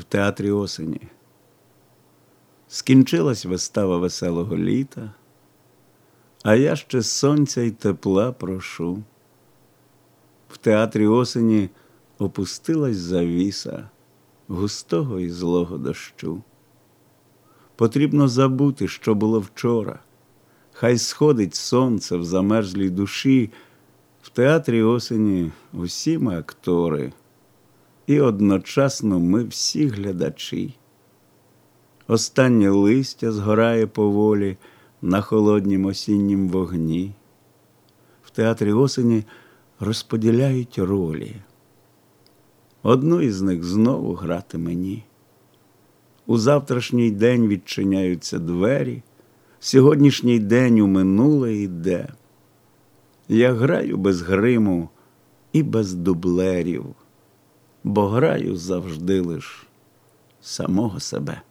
в театрі осені. Скінчилась вистава веселого літа, а я ще сонця й тепла прошу. В театрі осені опустилась завіса густого і злого дощу. Потрібно забути, що було вчора. Хай сходить сонце в замерзлій душі. В театрі осені усі ми актори, і одночасно ми всі глядачі. Останнє листя згорає поволі на холоднім осіннім вогні. В театрі осені розподіляють ролі. Одну із них знову грати мені. У завтрашній день відчиняються двері, сьогоднішній день у минуле йде. Я граю без гриму і без дублерів, бо граю завжди лиш самого себе.